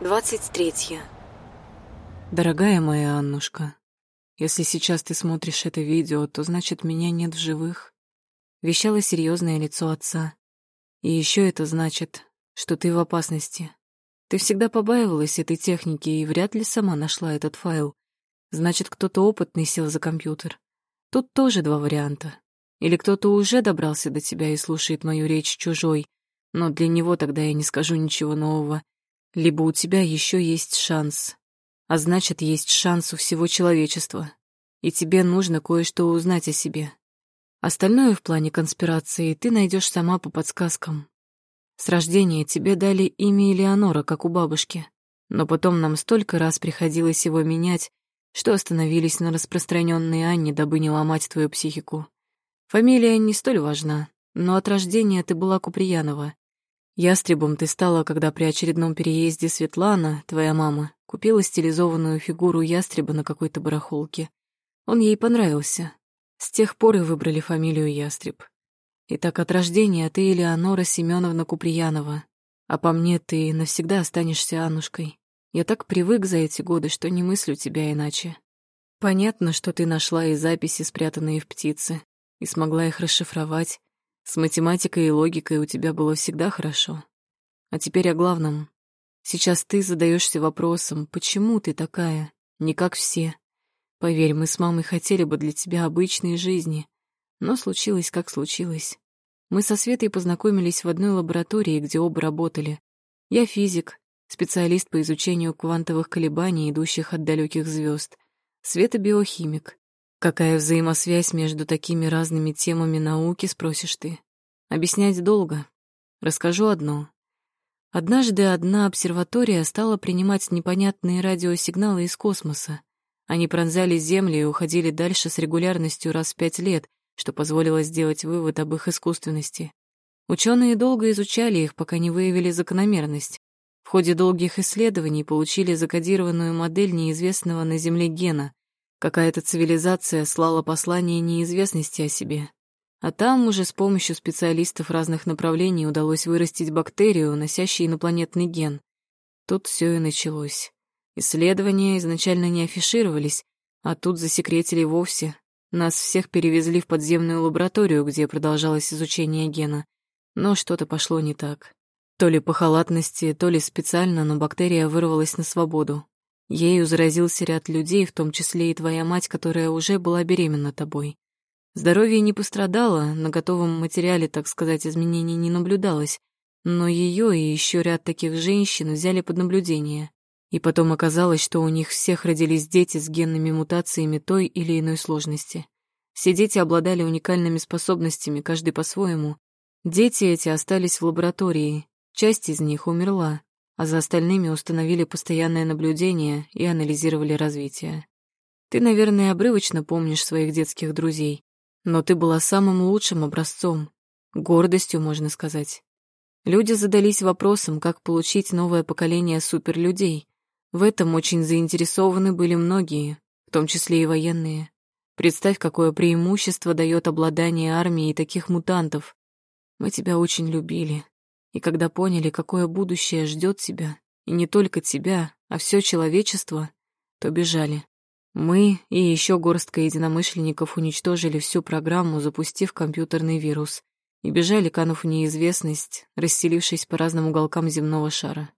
23. Дорогая моя Аннушка, если сейчас ты смотришь это видео, то значит меня нет в живых. Вещало серьезное лицо отца. И еще это значит, что ты в опасности. Ты всегда побаивалась этой техники и вряд ли сама нашла этот файл. Значит, кто-то опытный сел за компьютер. Тут тоже два варианта. Или кто-то уже добрался до тебя и слушает мою речь чужой, но для него тогда я не скажу ничего нового. Либо у тебя еще есть шанс. А значит, есть шанс у всего человечества. И тебе нужно кое-что узнать о себе. Остальное в плане конспирации ты найдешь сама по подсказкам. С рождения тебе дали имя Элеонора, как у бабушки. Но потом нам столько раз приходилось его менять, что остановились на распространенной Анне, дабы не ломать твою психику. Фамилия не столь важна, но от рождения ты была Куприянова. Ястребом ты стала, когда при очередном переезде Светлана, твоя мама, купила стилизованную фигуру ястреба на какой-то барахолке. Он ей понравился. С тех пор и выбрали фамилию Ястреб. Итак, от рождения ты Элеонора Семеновна Куприянова, а по мне ты навсегда останешься Аннушкой. Я так привык за эти годы, что не мыслю тебя иначе. Понятно, что ты нашла и записи, спрятанные в птице, и смогла их расшифровать, с математикой и логикой у тебя было всегда хорошо. А теперь о главном. Сейчас ты задаешься вопросом, почему ты такая, не как все. Поверь, мы с мамой хотели бы для тебя обычной жизни, но случилось, как случилось. Мы со Светой познакомились в одной лаборатории, где оба работали. Я физик, специалист по изучению квантовых колебаний, идущих от далеких звезд. Света биохимик. Какая взаимосвязь между такими разными темами науки, спросишь ты? Объяснять долго. Расскажу одно. Однажды одна обсерватория стала принимать непонятные радиосигналы из космоса. Они пронзали Землю и уходили дальше с регулярностью раз в пять лет, что позволило сделать вывод об их искусственности. Ученые долго изучали их, пока не выявили закономерность. В ходе долгих исследований получили закодированную модель неизвестного на Земле гена, Какая-то цивилизация слала послание неизвестности о себе. А там уже с помощью специалистов разных направлений удалось вырастить бактерию, носящую инопланетный ген. Тут все и началось. Исследования изначально не афишировались, а тут засекретили вовсе. Нас всех перевезли в подземную лабораторию, где продолжалось изучение гена. Но что-то пошло не так. То ли по халатности, то ли специально, но бактерия вырвалась на свободу. Ею заразился ряд людей, в том числе и твоя мать, которая уже была беременна тобой. Здоровье не пострадало, на готовом материале, так сказать, изменений не наблюдалось, но ее и еще ряд таких женщин взяли под наблюдение. И потом оказалось, что у них всех родились дети с генными мутациями той или иной сложности. Все дети обладали уникальными способностями, каждый по-своему. Дети эти остались в лаборатории, часть из них умерла, а за остальными установили постоянное наблюдение и анализировали развитие. Ты, наверное, обрывочно помнишь своих детских друзей, но ты была самым лучшим образцом, гордостью, можно сказать. Люди задались вопросом, как получить новое поколение суперлюдей. В этом очень заинтересованы были многие, в том числе и военные. Представь, какое преимущество дает обладание армией таких мутантов. Мы тебя очень любили, и когда поняли, какое будущее ждет тебя, и не только тебя, а все человечество, то бежали. Мы и еще горстка единомышленников уничтожили всю программу, запустив компьютерный вирус, и бежали, канув в неизвестность, расселившись по разным уголкам земного шара.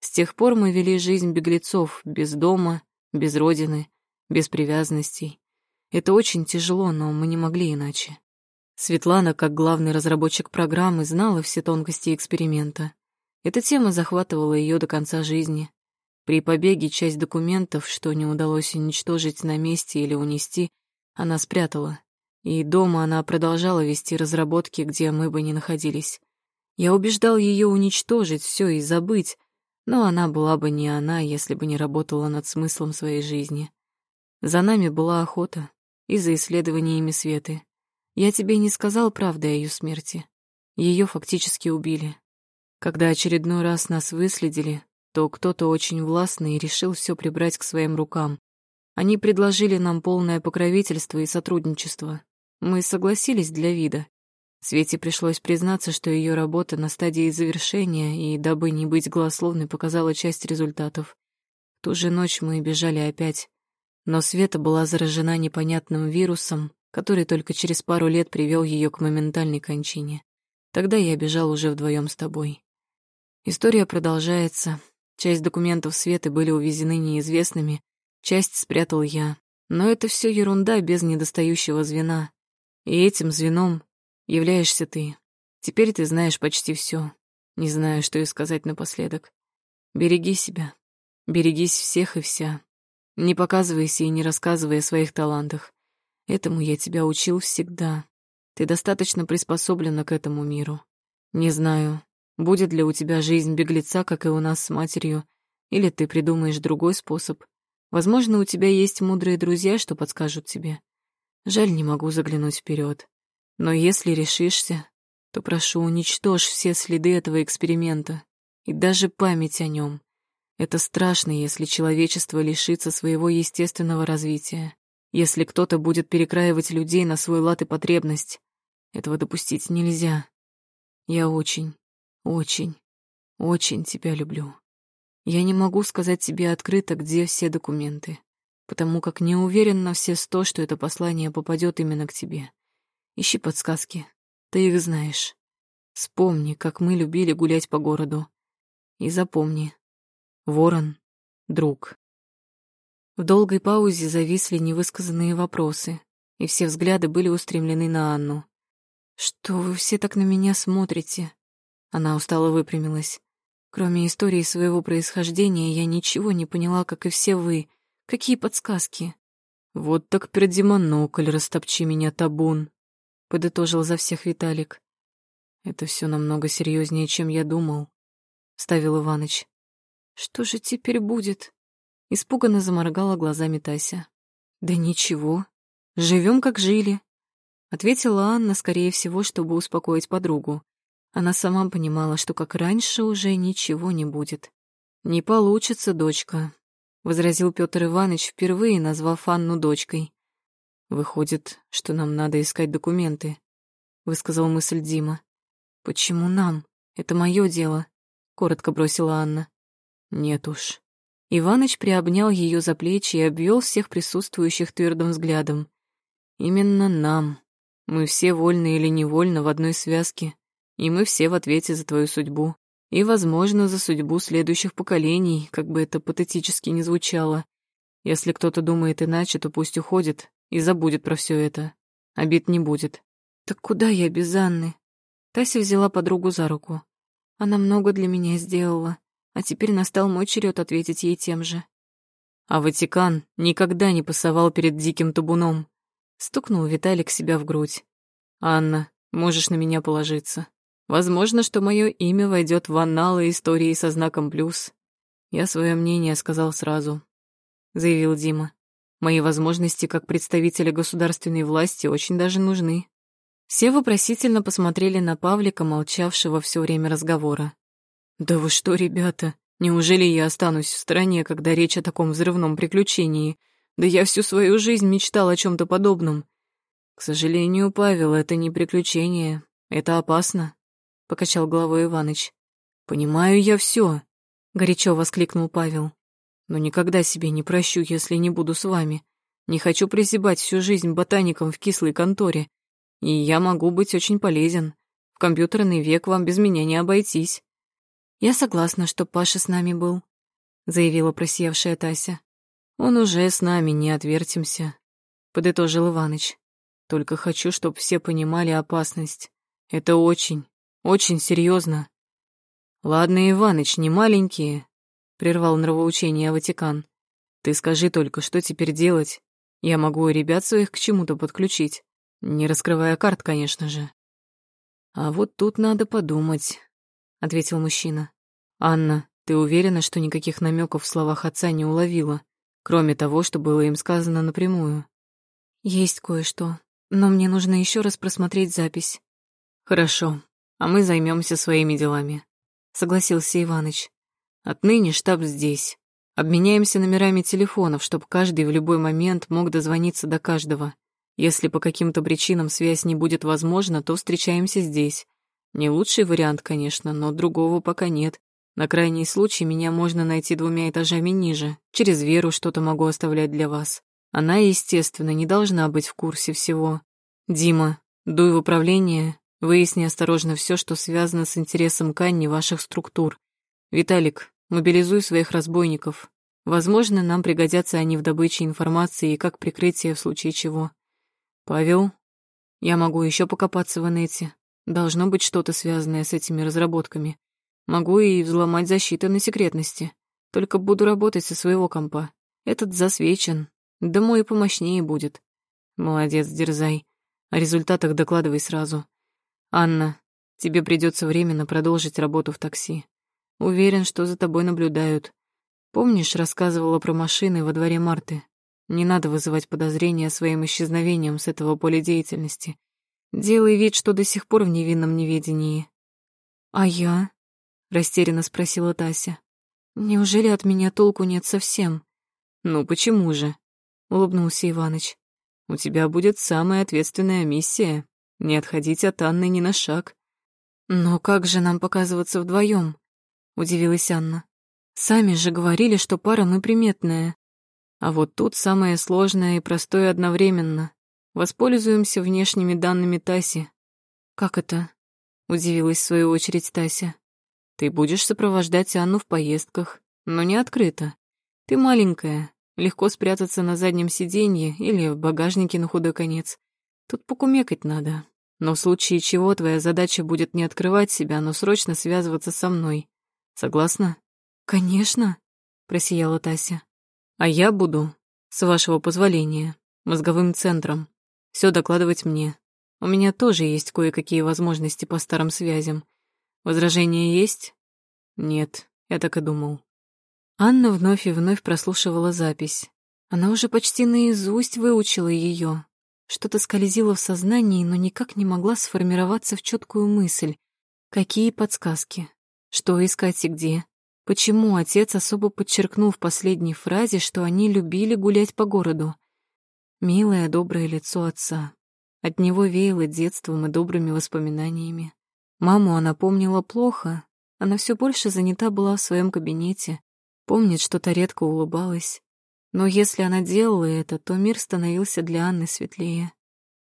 С тех пор мы вели жизнь беглецов, без дома, без родины, без привязанностей. Это очень тяжело, но мы не могли иначе. Светлана, как главный разработчик программы, знала все тонкости эксперимента. Эта тема захватывала ее до конца жизни. При побеге часть документов, что не удалось уничтожить на месте или унести, она спрятала. И дома она продолжала вести разработки, где мы бы не находились. Я убеждал ее уничтожить все и забыть, но она была бы не она, если бы не работала над смыслом своей жизни. За нами была охота и за исследованиями Светы. Я тебе не сказал правды о ее смерти. Ее фактически убили. Когда очередной раз нас выследили, то кто-то очень властный решил все прибрать к своим рукам. Они предложили нам полное покровительство и сотрудничество. Мы согласились для вида. Свете пришлось признаться, что ее работа на стадии завершения, и дабы не быть голословной, показала часть результатов. В ту же ночь мы бежали опять, но Света была заражена непонятным вирусом, который только через пару лет привел ее к моментальной кончине. Тогда я бежал уже вдвоем с тобой. История продолжается. Часть документов Светы были увезены неизвестными, часть спрятал я. Но это все ерунда без недостающего звена. И этим звеном являешься ты. Теперь ты знаешь почти все. Не знаю, что и сказать напоследок. Береги себя. Берегись всех и вся. Не показывайся и не рассказывай о своих талантах. Этому я тебя учил всегда. Ты достаточно приспособлена к этому миру. Не знаю, будет ли у тебя жизнь беглеца, как и у нас с матерью, или ты придумаешь другой способ. Возможно, у тебя есть мудрые друзья, что подскажут тебе. Жаль, не могу заглянуть вперед. Но если решишься, то прошу, уничтожь все следы этого эксперимента и даже память о нем. Это страшно, если человечество лишится своего естественного развития, если кто-то будет перекраивать людей на свой лад и потребность. Этого допустить нельзя. Я очень, очень, очень тебя люблю. Я не могу сказать тебе открыто, где все документы, потому как не уверен на все сто, что это послание попадет именно к тебе. Ищи подсказки. Ты их знаешь. Вспомни, как мы любили гулять по городу. И запомни. Ворон — друг. В долгой паузе зависли невысказанные вопросы, и все взгляды были устремлены на Анну. «Что вы все так на меня смотрите?» Она устало выпрямилась. Кроме истории своего происхождения, я ничего не поняла, как и все вы. Какие подсказки? «Вот так перди монокль, растопчи меня, табун», подытожил за всех Виталик. Это все намного серьезнее, чем я думал, ставил Иваныч. Что же теперь будет? Испуганно заморгала глазами Тася. Да ничего, живем как жили, ответила Анна, скорее всего, чтобы успокоить подругу. Она сама понимала, что как раньше уже ничего не будет. Не получится, дочка, возразил Петр Иванович, впервые назвав Анну дочкой. Выходит, что нам надо искать документы, высказал мысль Дима. Почему нам? Это мое дело, коротко бросила Анна. Нет уж. Иваныч приобнял ее за плечи и обвел всех присутствующих твердым взглядом. Именно нам. Мы все вольны или невольно в одной связке, и мы все в ответе за твою судьбу. И, возможно, за судьбу следующих поколений, как бы это патетически ни звучало. Если кто-то думает иначе, то пусть уходит, и забудет про все это. Обид не будет. Так куда я без Анны? Тася взяла подругу за руку. Она много для меня сделала, а теперь настал мой черед ответить ей тем же. А Ватикан никогда не пасовал перед диким табуном. Стукнул Виталик себя в грудь. «Анна, можешь на меня положиться. Возможно, что мое имя войдет в анналы истории со знаком плюс. Я свое мнение сказал сразу», — заявил Дима. Мои возможности как представителя государственной власти очень даже нужны. Все вопросительно посмотрели на Павлика, молчавшего все время разговора. «Да вы что, ребята, неужели я останусь в стороне, когда речь о таком взрывном приключении? Да я всю свою жизнь мечтал о чем то подобном. К сожалению, Павел, это не приключение, это опасно», — покачал головой Иваныч. «Понимаю я все, горячо воскликнул Павел но никогда себе не прощу, если не буду с вами. Не хочу прозябать всю жизнь ботаником в кислой конторе. И я могу быть очень полезен. В компьютерный век вам без меня не обойтись. Я согласна, что Паша с нами был, заявила просевшая Тася. Он уже с нами, не отвертимся, подытожил Иваныч. Только хочу, чтобы все понимали опасность. Это очень, очень серьезно. Ладно, Иваныч, не маленькие, прервал нравоучение Ватикан. Ты скажи только, что теперь делать? Я могу ребят своих к чему-то подключить, не раскрывая карт, конечно же. А вот тут надо подумать, ответил мужчина. Анна, ты уверена, что никаких намеков в словах отца не уловила, кроме того, что было им сказано напрямую? Есть кое-что, но мне нужно еще раз просмотреть запись. Хорошо, а мы займемся своими делами, согласился Иваныч. Отныне штаб здесь. Обменяемся номерами телефонов, чтобы каждый в любой момент мог дозвониться до каждого. Если по каким-то причинам связь не будет возможна, то встречаемся здесь. Не лучший вариант, конечно, но другого пока нет. На крайний случай меня можно найти двумя этажами ниже. Через Веру что-то могу оставлять для вас. Она, естественно, не должна быть в курсе всего. Дима, дуй в управление, выясни осторожно все, что связано с интересом Канни ваших структур. Виталик, мобилизуй своих разбойников. Возможно, нам пригодятся они в добыче информации и как прикрытие в случае чего. Павел, я могу еще покопаться в инете. Должно быть что-то связанное с этими разработками. Могу и взломать защиту на секретности. Только буду работать со своего компа. Этот засвечен. Да мой помощнее будет. Молодец, дерзай. О результатах докладывай сразу. Анна, тебе придется временно продолжить работу в такси. Уверен, что за тобой наблюдают. Помнишь, рассказывала про машины во дворе Марты? Не надо вызывать подозрения своим исчезновением с этого поля деятельности. Делай вид, что до сих пор в невинном неведении. А я? растерянно спросила Тася. Неужели от меня толку нет совсем? Ну почему же? улыбнулся Иваныч. У тебя будет самая ответственная миссия не отходить от Анны ни на шаг. Но как же нам показываться вдвоем? удивилась Анна. Сами же говорили, что пара мы приметная. А вот тут самое сложное и простое одновременно. Воспользуемся внешними данными Таси. Как это? удивилась в свою очередь Тася. Ты будешь сопровождать Анну в поездках, но не открыто. Ты маленькая, легко спрятаться на заднем сиденье или в багажнике на худой конец. Тут покумекать надо. Но в случае чего твоя задача будет не открывать себя, но срочно связываться со мной. Согласна? Конечно, просияла Тася. А я буду, с вашего позволения, мозговым центром. Все докладывать мне. У меня тоже есть кое-какие возможности по старым связям. Возражения есть? Нет, я так и думал. Анна вновь и вновь прослушивала запись. Она уже почти наизусть выучила ее. Что-то скользило в сознании, но никак не могла сформироваться в четкую мысль. Какие подсказки? Что искать и где? Почему отец особо подчеркнул в последней фразе, что они любили гулять по городу? Милое, доброе лицо отца. От него веяло детством и добрыми воспоминаниями. Маму она помнила плохо, она все больше занята была в своем кабинете, помнит, что-то редко улыбалась. Но если она делала это, то мир становился для Анны светлее.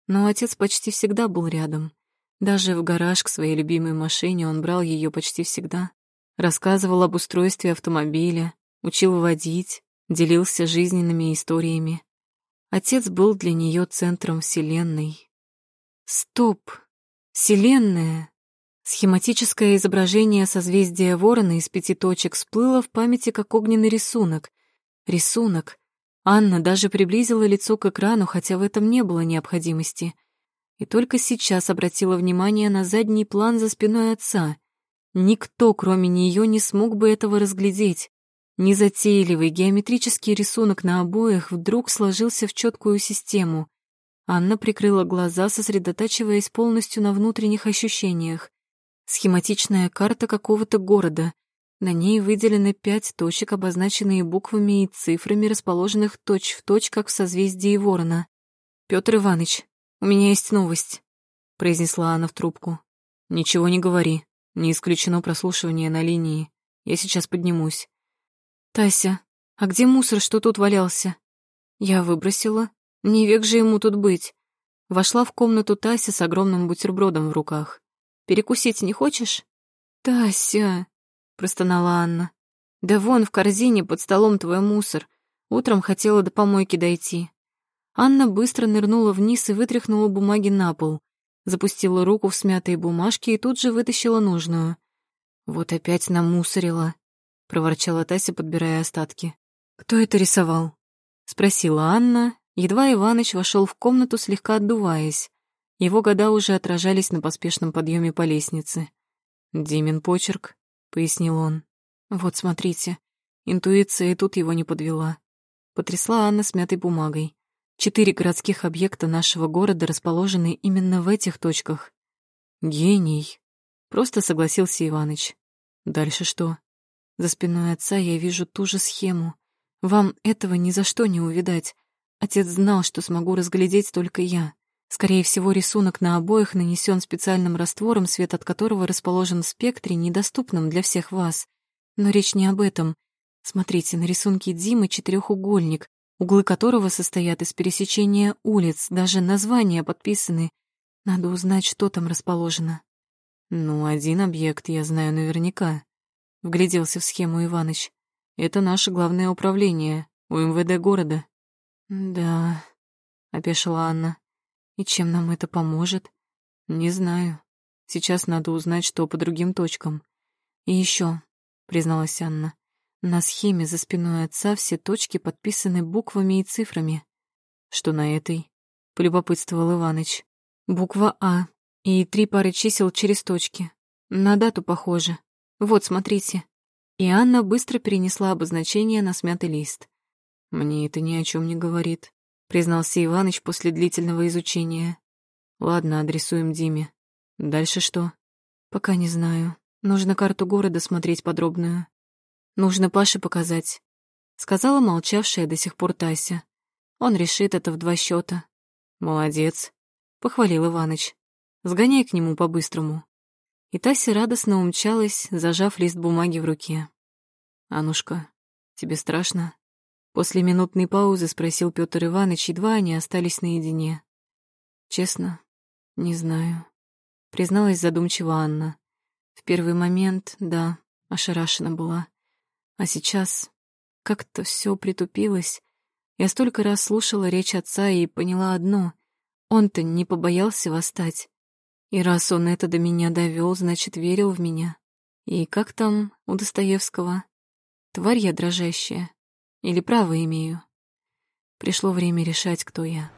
Но отец почти всегда был рядом. Даже в гараж к своей любимой машине он брал ее почти всегда. Рассказывал об устройстве автомобиля, учил водить, делился жизненными историями. Отец был для нее центром Вселенной. Стоп! Вселенная! Схематическое изображение созвездия ворона из пяти точек всплыло в памяти как огненный рисунок. Рисунок. Анна даже приблизила лицо к экрану, хотя в этом не было необходимости. И только сейчас обратила внимание на задний план за спиной отца. Никто, кроме нее, не смог бы этого разглядеть. Незатейливый геометрический рисунок на обоях вдруг сложился в четкую систему. Анна прикрыла глаза, сосредотачиваясь полностью на внутренних ощущениях. Схематичная карта какого-то города. На ней выделены пять точек, обозначенные буквами и цифрами, расположенных точь-в-точь, точь, как в созвездии Ворона. «Пётр Иванович, у меня есть новость», — произнесла она в трубку. «Ничего не говори. Не исключено прослушивание на линии. Я сейчас поднимусь». «Тася, а где мусор, что тут валялся?» «Я выбросила. Не век же ему тут быть». Вошла в комнату Тася с огромным бутербродом в руках. Перекусить не хочешь?» «Тася!» — простонала Анна. «Да вон в корзине под столом твой мусор. Утром хотела до помойки дойти». Анна быстро нырнула вниз и вытряхнула бумаги на пол. Запустила руку в смятые бумажки и тут же вытащила нужную. «Вот опять намусорила», — проворчала Тася, подбирая остатки. «Кто это рисовал?» — спросила Анна. Едва Иваныч вошел в комнату, слегка отдуваясь. Его года уже отражались на поспешном подъеме по лестнице. «Димин почерк», — пояснил он. «Вот смотрите, интуиция и тут его не подвела». Потрясла Анна смятой бумагой. Четыре городских объекта нашего города расположены именно в этих точках. «Гений», — просто согласился Иваныч. «Дальше что?» За спиной отца я вижу ту же схему. Вам этого ни за что не увидать. Отец знал, что смогу разглядеть только я. Скорее всего, рисунок на обоих нанесен специальным раствором, свет от которого расположен в спектре, недоступном для всех вас. Но речь не об этом. Смотрите, на рисунке Димы четырехугольник, углы которого состоят из пересечения улиц, даже названия подписаны. Надо узнать, что там расположено. Ну, один объект я знаю наверняка. Вгляделся в схему Иваныч. Это наше главное управление, у МВД города. Да, опешила Анна. И чем нам это поможет? Не знаю. Сейчас надо узнать, что по другим точкам. И еще, призналась Анна, на схеме за спиной отца все точки подписаны буквами и цифрами. Что на этой? Полюбопытствовал Иваныч. Буква А и три пары чисел через точки. На дату похоже. Вот, смотрите. И Анна быстро перенесла обозначение на смятый лист. Мне это ни о чем не говорит признался Иваныч после длительного изучения. Ладно, адресуем Диме. Дальше что? Пока не знаю. Нужно карту города смотреть подробную. Нужно Паше показать, сказала молчавшая до сих пор Тася. Он решит это в два счета. Молодец, похвалил Иваныч. Сгоняй к нему по-быстрому. И Тася радостно умчалась, зажав лист бумаги в руке. «Анушка, тебе страшно?» После минутной паузы спросил Пётр Иванович, едва они остались наедине. «Честно, не знаю», — призналась задумчиво Анна. В первый момент, да, ошарашена была. А сейчас как-то все притупилось. Я столько раз слушала речь отца и поняла одно — он-то не побоялся восстать. И раз он это до меня довел, значит, верил в меня. И как там у Достоевского? Тварь я дрожащая. Или право имею? Пришло время решать, кто я.